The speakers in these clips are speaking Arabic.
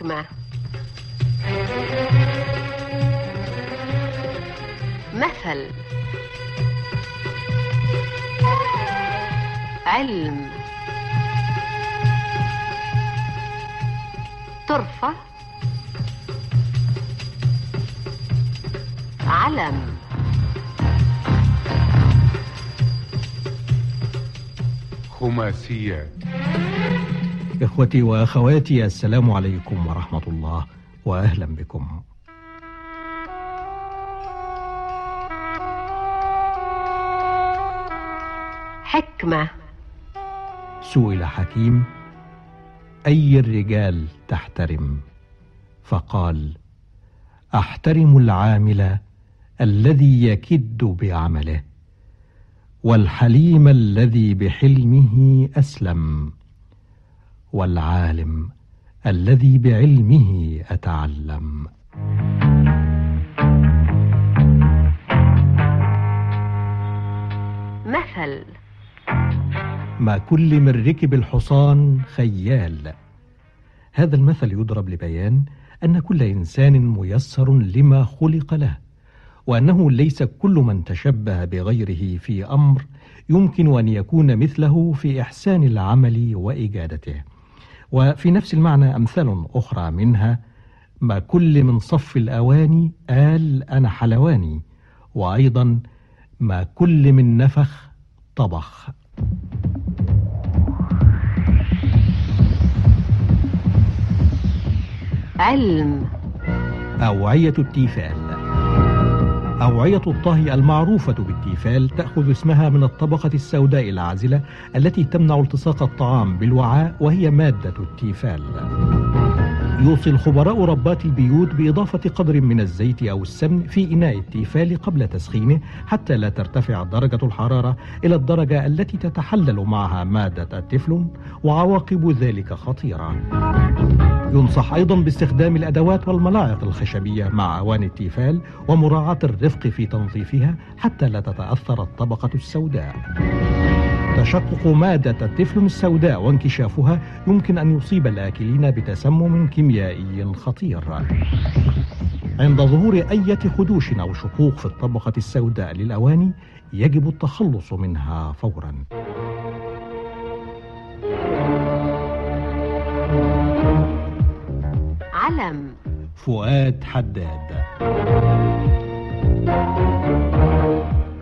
حكمة. مثل. علم. طرفة. علم. خماسيات. إخوتي وأخواتي السلام عليكم ورحمة الله وأهلا بكم. حكمة. سئل حكيم أي الرجال تحترم؟ فقال أحترم العامل الذي يكد بعمله والحليم الذي بحلمه أسلم. والعالم الذي بعلمه أتعلم. مثل ما كل من ركب الحصان خيال. هذا المثل يضرب لبيان أن كل إنسان ميسر لما خلق له وأنه ليس كل من تشبه بغيره في أمر يمكن أن يكون مثله في إحسان العمل وإجادته. وفي نفس المعنى أمثال أخرى منها ما كل من صف الأواني قال أنا حلواني وأيضا ما كل من نفخ طبخ. علم. أوعية التيفال. أوعية الطهي المعروفة بالتيفال تأخذ اسمها من الطبقة السوداء العازلة التي تمنع التصاق الطعام بالوعاء وهي مادة التيفال. يوصي الخبراء ربات البيوت بإضافة قدر من الزيت أو السمن في إناء التيفال قبل تسخينه حتى لا ترتفع درجة الحرارة إلى الدرجة التي تتحلل معها مادة التفلون وعواقب ذلك خطيرة. ينصح أيضا باستخدام الأدوات والملاعق الخشبية مع أواني التيفال ومراعاة الرفق في تنظيفها حتى لا تتأثر الطبقة السوداء. تشقق مادة التفلون السوداء وانكشافها يمكن أن يصيب الآكلين بتسمم كيميائي خطير. عند ظهور أي خدوش أو شقوق في الطبقة السوداء للأواني يجب التخلص منها فوراً. علم فؤاد حداد.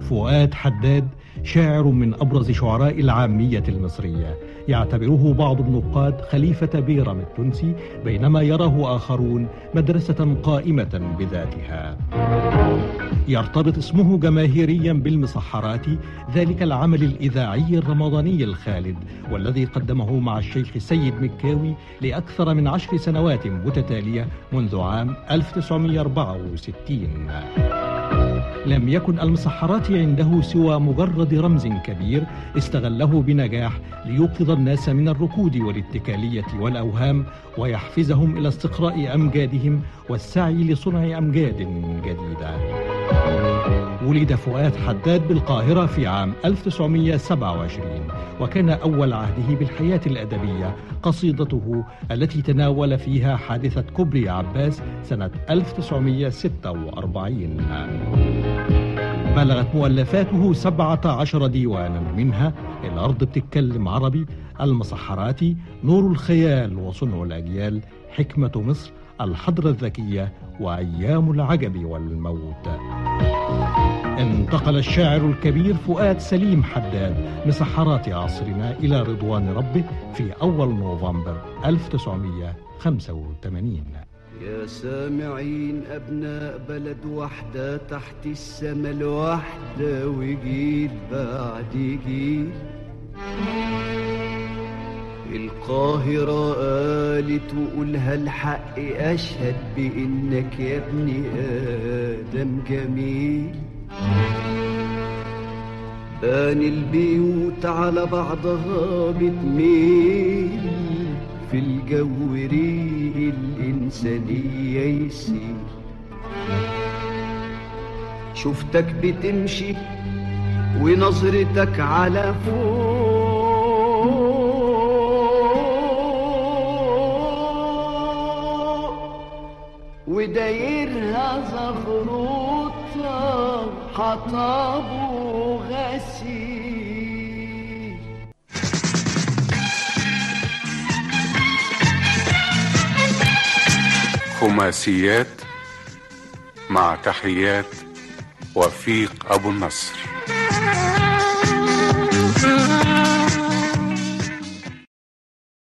فؤاد حداد شاعر من أبرز شعراء العامية المصرية. يعتبره بعض النقاد خليفة بيرم التونسي بينما يراه آخرون مدرسة قائمة بذاتها. يرتبط اسمه جماهيريا بالمسحرات ذلك العمل الإذاعي الرمضاني الخالد والذي قدمه مع الشيخ سيد مكاوي لأكثر من عشر سنوات متتالية منذ عام 1964 لم يكن المسحرات عنده سوى مجرد رمز كبير استغله بنجاح ليوقظ الناس من الركود والاتكالية والأوهام ويحفزهم إلى استقراء أمجادهم والسعي لصنع أمجاد جديدة. ولد فؤاد حداد بالقاهرة في عام 1927 وكان أول عهده بالحياة الأدبية قصيدته التي تناول فيها حادثة كوبري عباس سنة 1946 بلغت مؤلفاته سبعة عشر ديوانا منها الأرض بتتكلم عربي المسحرات نور الخيال وصنع الأجيال حكمة مصر الحضرة الذكية وأيام العجب والموت. انتقل الشاعر الكبير فؤاد سليم حداد مسحرات عصرنا إلى رضوان ربه في أول نوفمبر 1985 يا سامعين أبناء بلد وحدة تحت السما الوحدة وجيل بعد جيل. القاهرة قالت وقولها الحق أشهد بإنك يا ابني آدم جميل. بان البيوت على بعضها بتميل في الجو ريق الإنسانية يسير شفتك بتمشي ونظرتك على ودايرها زغروطة حطب خماسيات مع تحيات وفيق أبو النصر.